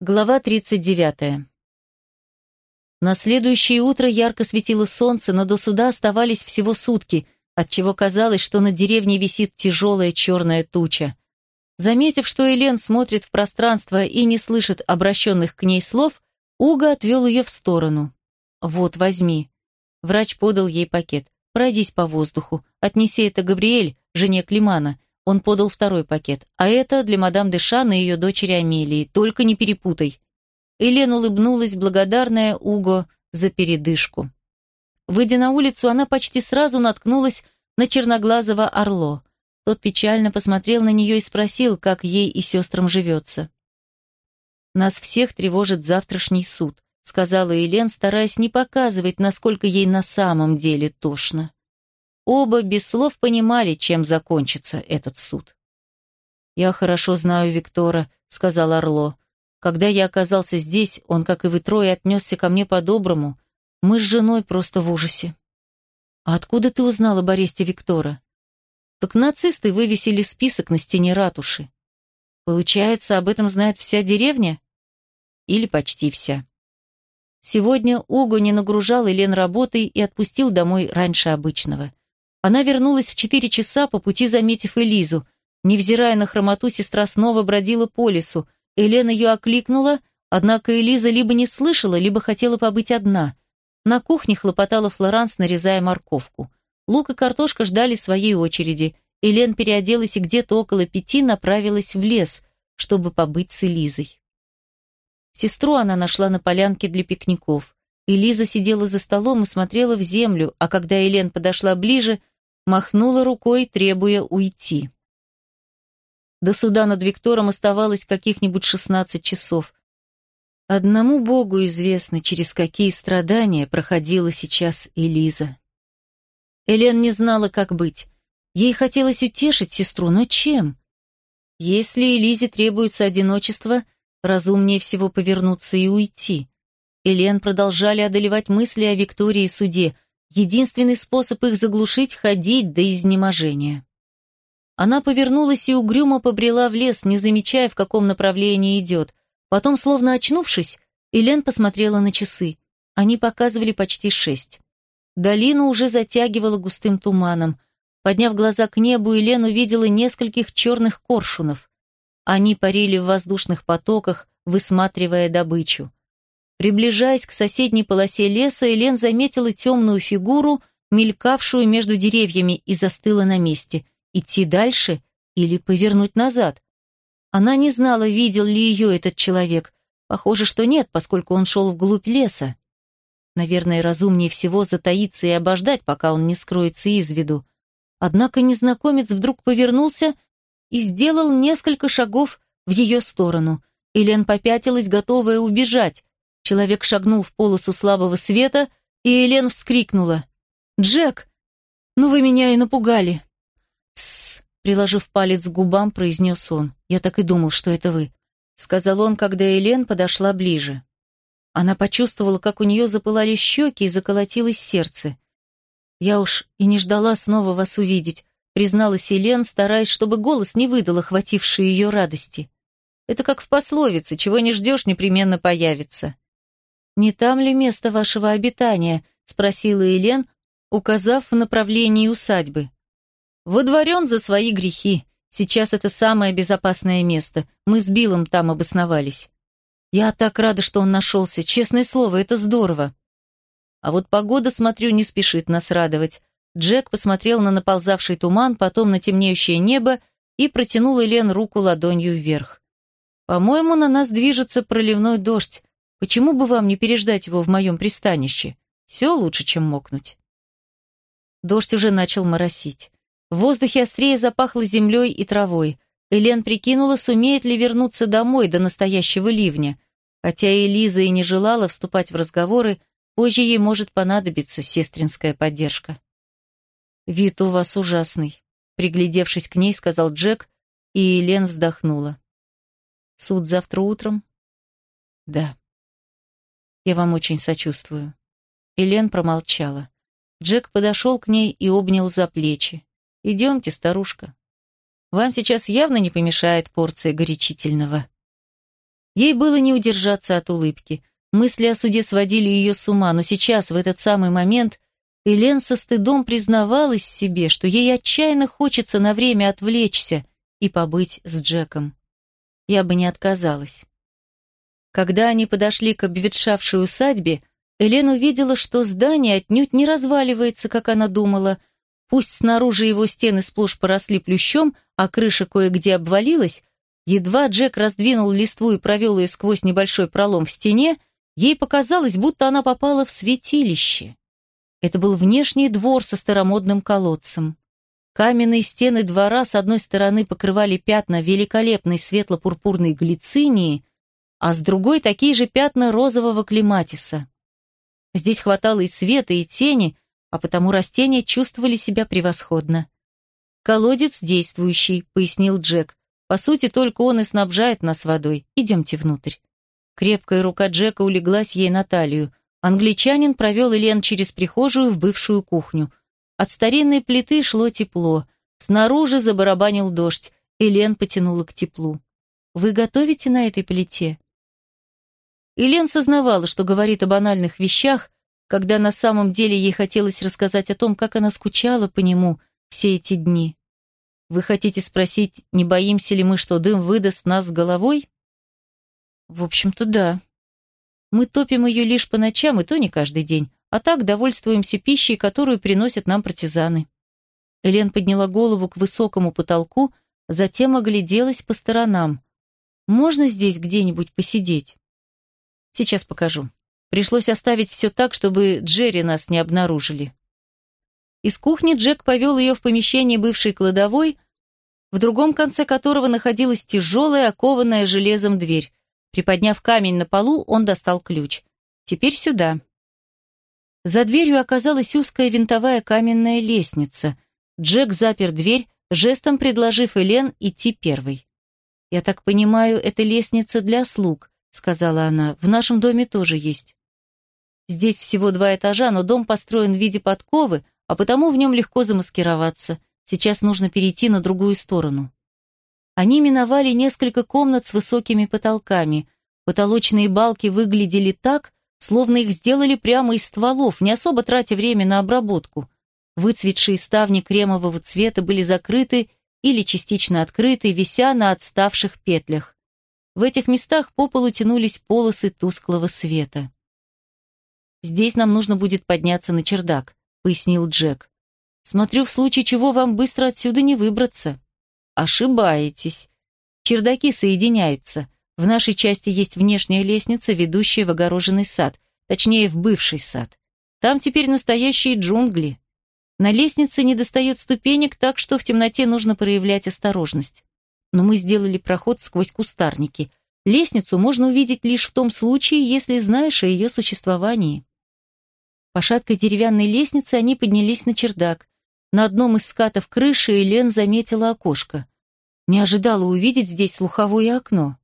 Глава 39. На следующее утро ярко светило солнце, но до суда оставались всего сутки, отчего казалось, что над деревней висит тяжелая черная туча. Заметив, что Элен смотрит в пространство и не слышит обращенных к ней слов, Уга отвел ее в сторону. «Вот, возьми». Врач подал ей пакет. «Пройдись по воздуху. Отнеси это Габриэль, жене Климана. Он подал второй пакет. А это для мадам Дешан и ее дочери Амелии. Только не перепутай. Элен улыбнулась, благодарная Уго за передышку. Выйдя на улицу, она почти сразу наткнулась на черноглазого Орло. Тот печально посмотрел на нее и спросил, как ей и сестрам живется. «Нас всех тревожит завтрашний суд», сказала Элен, стараясь не показывать, насколько ей на самом деле тошно. Оба без слов понимали, чем закончится этот суд. «Я хорошо знаю Виктора», — сказал Орло. «Когда я оказался здесь, он, как и вы трое, отнесся ко мне по-доброму. Мы с женой просто в ужасе». «А откуда ты узнала об аресте Виктора?» «Так нацисты вывесили список на стене ратуши». «Получается, об этом знает вся деревня?» «Или почти вся». Сегодня Уго не нагружал Элен работой и отпустил домой раньше обычного. Она вернулась в четыре часа, по пути заметив Элизу. Невзирая на хромоту, сестра снова бродила по лесу. Элена ее окликнула, однако Элиза либо не слышала, либо хотела побыть одна. На кухне хлопотала Флоранс, нарезая морковку. Лук и картошка ждали своей очереди. Элен переоделась и где-то около пяти направилась в лес, чтобы побыть с Элизой. Сестру она нашла на полянке для пикников. Элиза сидела за столом и смотрела в землю, а когда Элен подошла ближе, махнула рукой, требуя уйти. До суда над Виктором оставалось каких-нибудь шестнадцать часов. Одному Богу известно, через какие страдания проходила сейчас Элиза. Элен не знала, как быть. Ей хотелось утешить сестру, но чем? Если Элизе требуется одиночество, разумнее всего повернуться и уйти. Элен продолжали одолевать мысли о Виктории и суде – Единственный способ их заглушить – ходить до изнеможения. Она повернулась и угрюмо побрела в лес, не замечая, в каком направлении идет. Потом, словно очнувшись, Элен посмотрела на часы. Они показывали почти шесть. Долину уже затягивала густым туманом. Подняв глаза к небу, Элен увидела нескольких черных коршунов. Они парили в воздушных потоках, высматривая добычу. Приближаясь к соседней полосе леса, Элен заметила темную фигуру, мелькавшую между деревьями, и застыла на месте. Идти дальше или повернуть назад? Она не знала, видел ли ее этот человек. Похоже, что нет, поскольку он шел вглубь леса. Наверное, разумнее всего затаиться и обождать, пока он не скроется из виду. Однако незнакомец вдруг повернулся и сделал несколько шагов в ее сторону. Элен попятилась, готовая убежать. Человек шагнул в полосу слабого света, и Элен вскрикнула. «Джек! Ну вы меня и напугали!» «Тссс!» — приложив палец к губам, произнес он. «Я так и думал, что это вы», — сказал он, когда Элен подошла ближе. Она почувствовала, как у нее запылали щеки и заколотилось сердце. «Я уж и не ждала снова вас увидеть», — призналась Элен, стараясь, чтобы голос не выдал охватившей ее радости. «Это как в пословице, чего не ждешь, непременно появится». «Не там ли место вашего обитания?» — спросила Елен, указав в направлении усадьбы. «Водворен за свои грехи. Сейчас это самое безопасное место. Мы с Биллом там обосновались. Я так рада, что он нашелся. Честное слово, это здорово. А вот погода, смотрю, не спешит нас радовать. Джек посмотрел на наползавший туман, потом на темнеющее небо и протянул Элен руку ладонью вверх. «По-моему, на нас движется проливной дождь. Почему бы вам не переждать его в моем пристанище? Все лучше, чем мокнуть. Дождь уже начал моросить. В воздухе острее запахло землей и травой. Элен прикинула, сумеет ли вернуться домой до настоящего ливня. Хотя Элиза и не желала вступать в разговоры, позже ей может понадобиться сестринская поддержка. «Вид у вас ужасный», — приглядевшись к ней, сказал Джек, и Элен вздохнула. «Суд завтра утром?» «Да». Я вам очень сочувствую». Элен промолчала. Джек подошел к ней и обнял за плечи. «Идемте, старушка. Вам сейчас явно не помешает порция горячительного». Ей было не удержаться от улыбки. Мысли о суде сводили ее с ума, но сейчас, в этот самый момент, Элен со стыдом признавалась себе, что ей отчаянно хочется на время отвлечься и побыть с Джеком. Я бы не отказалась. Когда они подошли к обветшавшей усадьбе, Элен увидела, что здание отнюдь не разваливается, как она думала. Пусть снаружи его стены сплошь поросли плющом, а крыша кое-где обвалилась, едва Джек раздвинул листву и провел ее сквозь небольшой пролом в стене, ей показалось, будто она попала в святилище. Это был внешний двор со старомодным колодцем. Каменные стены двора с одной стороны покрывали пятна великолепной светло-пурпурной глицинии, а с другой такие же пятна розового клематиса. Здесь хватало и света, и тени, а потому растения чувствовали себя превосходно. «Колодец действующий», — пояснил Джек. «По сути, только он и снабжает нас водой. Идемте внутрь». Крепкая рука Джека улеглась ей на талию. Англичанин провел Элен через прихожую в бывшую кухню. От старинной плиты шло тепло. Снаружи забарабанил дождь. Элен потянула к теплу. «Вы готовите на этой плите?» Элен сознавала, что говорит о банальных вещах, когда на самом деле ей хотелось рассказать о том, как она скучала по нему все эти дни. «Вы хотите спросить, не боимся ли мы, что дым выдаст нас с головой?» «В общем-то, да», мы топим ее лишь по ночам, и то не каждый день, а так довольствуемся пищей, которую приносят нам партизаны. Элен подняла голову к высокому потолку, затем огляделась по сторонам. «Можно здесь где-нибудь посидеть?» «Сейчас покажу. Пришлось оставить все так, чтобы Джерри нас не обнаружили». Из кухни Джек повел ее в помещение бывшей кладовой, в другом конце которого находилась тяжелая, окованная железом дверь. Приподняв камень на полу, он достал ключ. «Теперь сюда». За дверью оказалась узкая винтовая каменная лестница. Джек запер дверь, жестом предложив Элен идти первой. «Я так понимаю, это лестница для слуг», — сказала она. «В нашем доме тоже есть». Здесь всего два этажа, но дом построен в виде подковы, а потому в нем легко замаскироваться. Сейчас нужно перейти на другую сторону. Они миновали несколько комнат с высокими потолками. Потолочные балки выглядели так, словно их сделали прямо из стволов, не особо тратя время на обработку. Выцветшие ставни кремового цвета были закрыты или частично открыты, вися на отставших петлях. В этих местах по полу тянулись полосы тусклого света. «Здесь нам нужно будет подняться на чердак», — пояснил Джек. «Смотрю, в случае чего вам быстро отсюда не выбраться». Ошибаетесь. Чердаки соединяются. В нашей части есть внешняя лестница, ведущая в огороженный сад, точнее, в бывший сад. Там теперь настоящие джунгли. На лестнице не достает ступенек, так что в темноте нужно проявлять осторожность. Но мы сделали проход сквозь кустарники. Лестницу можно увидеть лишь в том случае, если знаешь о ее существовании. По шаткой деревянной лестнице они поднялись на чердак. На одном из скатов крыши Элен заметила окошко. Не ожидала увидеть здесь слуховое окно.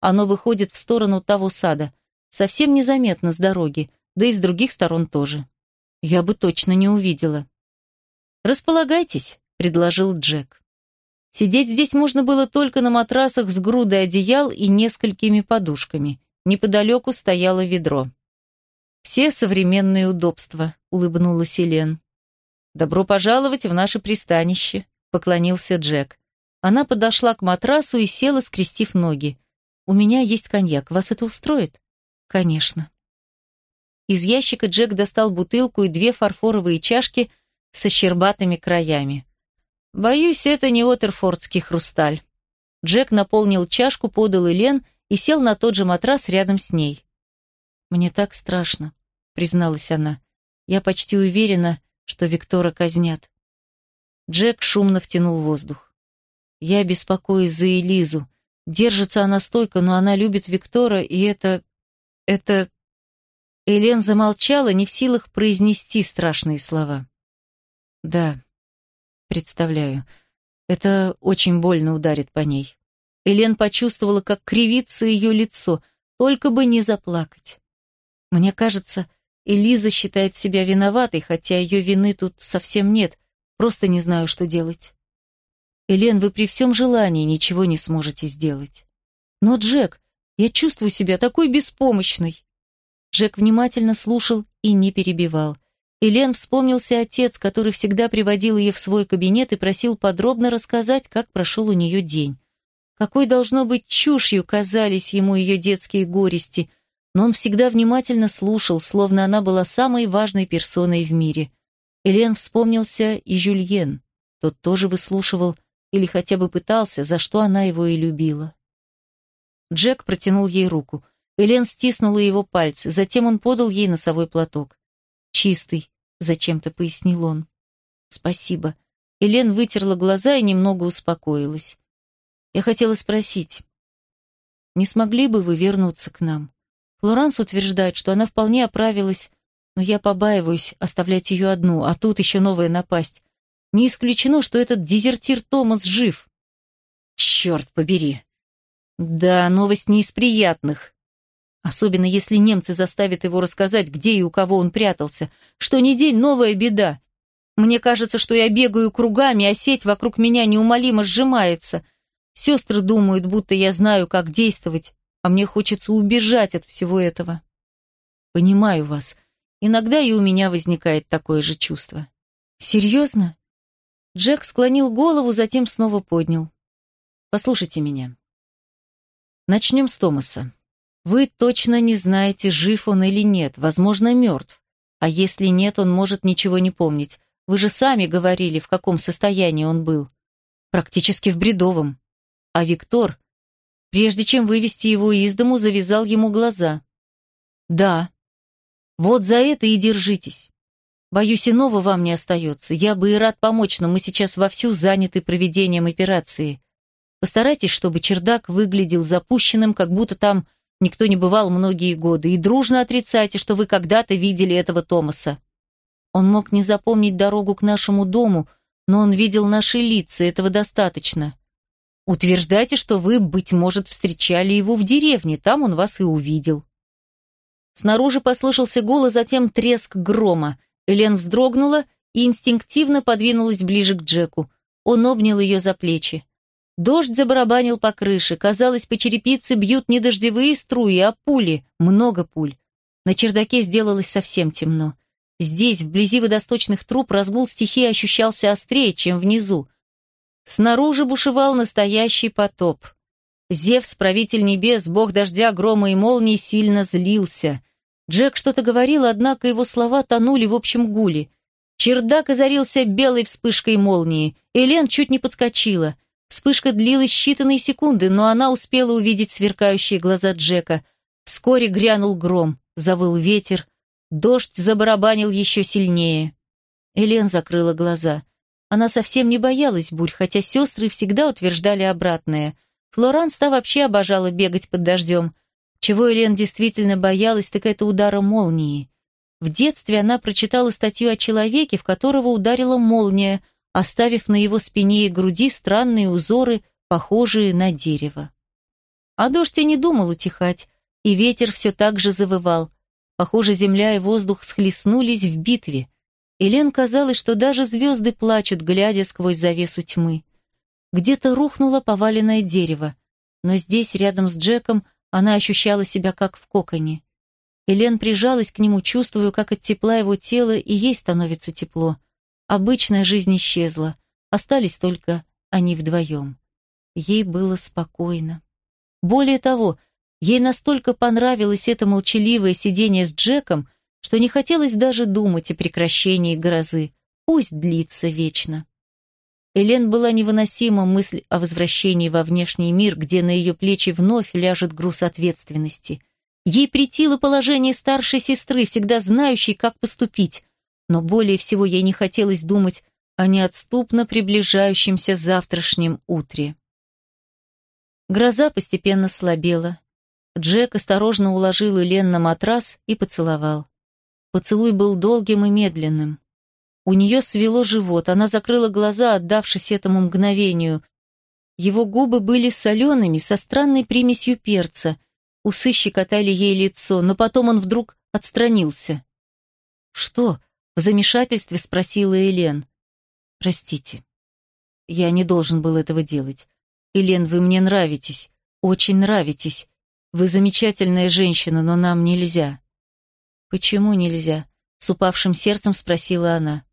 Оно выходит в сторону того сада. Совсем незаметно с дороги, да и с других сторон тоже. Я бы точно не увидела. «Располагайтесь», — предложил Джек. Сидеть здесь можно было только на матрасах с грудой одеял и несколькими подушками. Неподалеку стояло ведро. «Все современные удобства», — улыбнулась Елен. «Добро пожаловать в наше пристанище», — поклонился Джек. Она подошла к матрасу и села, скрестив ноги. «У меня есть коньяк. Вас это устроит?» «Конечно». Из ящика Джек достал бутылку и две фарфоровые чашки со щербатыми краями. «Боюсь, это не Отерфордский хрусталь». Джек наполнил чашку, подал Элен и сел на тот же матрас рядом с ней. «Мне так страшно», — призналась она. «Я почти уверена, что Виктора казнят. Джек шумно втянул воздух. Я беспокоюсь за Элизу. Держится она стойко, но она любит Виктора, и это... это... Элен замолчала, не в силах произнести страшные слова. Да, представляю. Это очень больно ударит по ней. Элен почувствовала, как кривится ее лицо, только бы не заплакать. Мне кажется, Элиза считает себя виноватой, хотя ее вины тут совсем нет. Просто не знаю, что делать. Элен, вы при всем желании ничего не сможете сделать. Но, Джек, Я чувствую себя такой беспомощной. Джек внимательно слушал и не перебивал. Элен вспомнился отец, который всегда приводил ее в свой кабинет и просил подробно рассказать, как прошел у нее день. Какой, должно быть, чушью казались ему ее детские горести, но он всегда внимательно слушал, словно она была самой важной персоной в мире. Элен вспомнился и Жюльен. Тот тоже выслушивал или хотя бы пытался, за что она его и любила. Джек протянул ей руку. Элен стиснула его пальцы, затем он подал ей носовой платок. «Чистый», — зачем-то пояснил он. «Спасибо». Элен вытерла глаза и немного успокоилась. «Я хотела спросить, не смогли бы вы вернуться к нам? Флоранс утверждает, что она вполне оправилась, но я побаиваюсь оставлять ее одну, а тут еще новая напасть. Не исключено, что этот дезертир Томас жив». «Черт побери!» «Да, новость не из приятных. Особенно если немцы заставят его рассказать, где и у кого он прятался. Что ни день новая беда. Мне кажется, что я бегаю кругами, а сеть вокруг меня неумолимо сжимается. Сестры думают, будто я знаю, как действовать, а мне хочется убежать от всего этого. Понимаю вас. Иногда и у меня возникает такое же чувство. Серьезно? Джек склонил голову, затем снова поднял. Послушайте меня. Начнем с Томаса. Вы точно не знаете, жив он или нет, возможно, мертв. А если нет, он может ничего не помнить. Вы же сами говорили, в каком состоянии он был. Практически в бредовом. А Виктор, прежде чем вывести его из дому, завязал ему глаза. Да. Вот за это и держитесь. Боюсь, иного вам не остается. Я бы и рад помочь, но мы сейчас вовсю заняты проведением операции. Постарайтесь, чтобы чердак выглядел запущенным, как будто там Никто не бывал многие годы, и дружно отрицайте, что вы когда-то видели этого Томаса. Он мог не запомнить дорогу к нашему дому, но он видел наши лица, этого достаточно. Утверждайте, что вы, быть может, встречали его в деревне, там он вас и увидел. Снаружи послышался голос, затем треск грома. Элен вздрогнула и инстинктивно подвинулась ближе к Джеку. Он обнял ее за плечи. Дождь забарабанил по крыше. Казалось, по черепице бьют не дождевые струи, а пули. Много пуль. На чердаке сделалось совсем темно. Здесь, вблизи водосточных труб, разгул стихии ощущался острее, чем внизу. Снаружи бушевал настоящий потоп. Зевс, правитель небес, бог дождя, грома и молнии, сильно злился. Джек что-то говорил, однако его слова тонули в общем гуле. Чердак озарился белой вспышкой молнии. Элен чуть не подскочила – Вспышка длилась считанные секунды, но она успела увидеть сверкающие глаза Джека. Вскоре грянул гром, завыл ветер, дождь забарабанил еще сильнее. Элен закрыла глаза. Она совсем не боялась бурь, хотя сестры всегда утверждали обратное. Флоранс-то вообще обожала бегать под дождем. Чего Элен действительно боялась, так это удара молнии. В детстве она прочитала статью о человеке, в которого ударила молния, оставив на его спине и груди странные узоры, похожие на дерево. А дождь и не думал утихать, и ветер все так же завывал. Похоже, земля и воздух схлестнулись в битве. Элен казалось, что даже звезды плачут, глядя сквозь завесу тьмы. Где-то рухнуло поваленное дерево, но здесь, рядом с Джеком, она ощущала себя как в коконе. Элен прижалась к нему, чувствуя, как от тепла его тела и ей становится тепло. Обычная жизнь исчезла, остались только они вдвоем. Ей было спокойно. Более того, ей настолько понравилось это молчаливое сидение с Джеком, что не хотелось даже думать о прекращении грозы. Пусть длится вечно. Элен была невыносима мысль о возвращении во внешний мир, где на ее плечи вновь ляжет груз ответственности. Ей претило положение старшей сестры, всегда знающей, как поступить но более всего ей не хотелось думать о неотступно приближающемся завтрашнем утре. Гроза постепенно слабела. Джек осторожно уложил Элен на матрас и поцеловал. Поцелуй был долгим и медленным. У нее свело живот, она закрыла глаза, отдавшись этому мгновению. Его губы были солеными, со странной примесью перца. Усы щекотали ей лицо, но потом он вдруг отстранился. «Что?» Замешательстве спросила Элен. «Простите, я не должен был этого делать. Элен, вы мне нравитесь, очень нравитесь. Вы замечательная женщина, но нам нельзя». «Почему нельзя?» — с упавшим сердцем спросила она.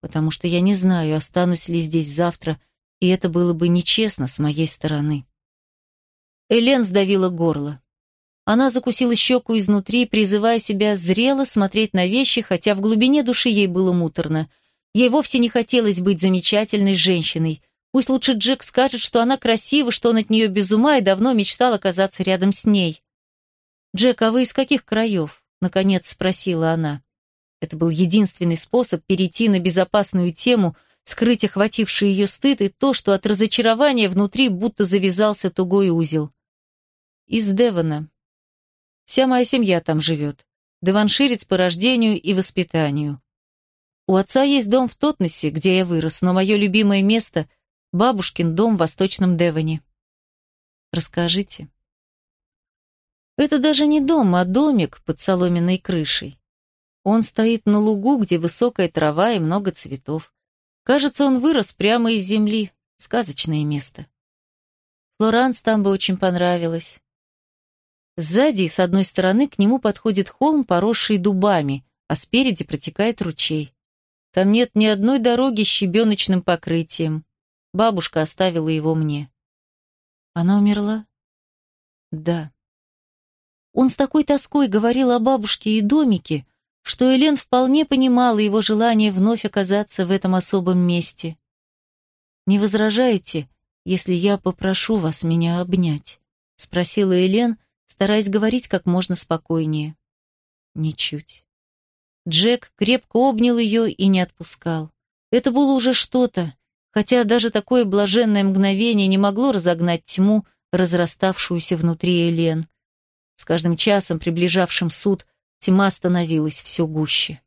«Потому что я не знаю, останусь ли здесь завтра, и это было бы нечестно с моей стороны». Элен сдавила горло. Она закусила щеку изнутри, призывая себя зрело смотреть на вещи, хотя в глубине души ей было муторно. Ей вовсе не хотелось быть замечательной женщиной. Пусть лучше Джек скажет, что она красива, что он от нее без ума и давно мечтал оказаться рядом с ней. «Джек, а вы из каких краев?» — наконец спросила она. Это был единственный способ перейти на безопасную тему, скрыть охвативший ее стыд и то, что от разочарования внутри будто завязался тугой узел. «Из Девона», Вся моя семья там живет. Деванширец по рождению и воспитанию. У отца есть дом в Тотнесе, где я вырос, но мое любимое место – бабушкин дом в Восточном Девоне. Расскажите. Это даже не дом, а домик под соломенной крышей. Он стоит на лугу, где высокая трава и много цветов. Кажется, он вырос прямо из земли. Сказочное место. Флоранс там бы очень понравилось. Сзади с одной стороны к нему подходит холм, поросший дубами, а спереди протекает ручей. Там нет ни одной дороги с щебеночным покрытием. Бабушка оставила его мне. Она умерла? Да. Он с такой тоской говорил о бабушке и домике, что Элен вполне понимала его желание вновь оказаться в этом особом месте. «Не возражаете, если я попрошу вас меня обнять?» — спросила Элен, стараясь говорить как можно спокойнее. Ничуть. Джек крепко обнял ее и не отпускал. Это было уже что-то, хотя даже такое блаженное мгновение не могло разогнать тьму, разраставшуюся внутри Элен. С каждым часом, приближавшим суд, тьма становилась все гуще.